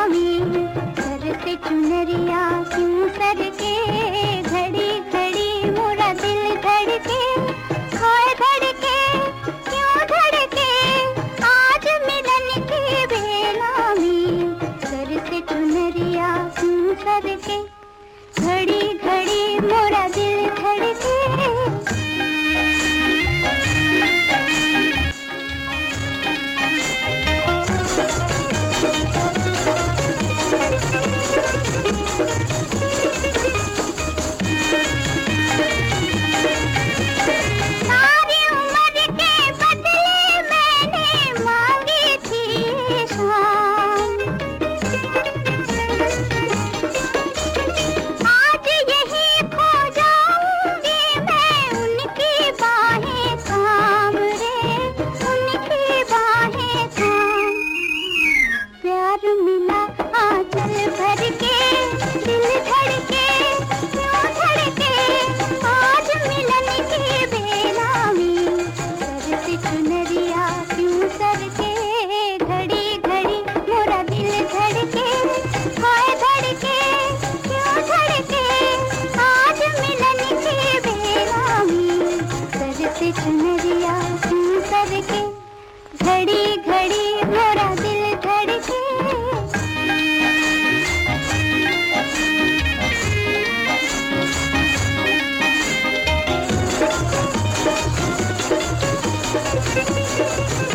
हमें सर से चुनरिया क्यों करके नज़रिया करके घड़ी घड़ी मेरा दिल धड़के। Thank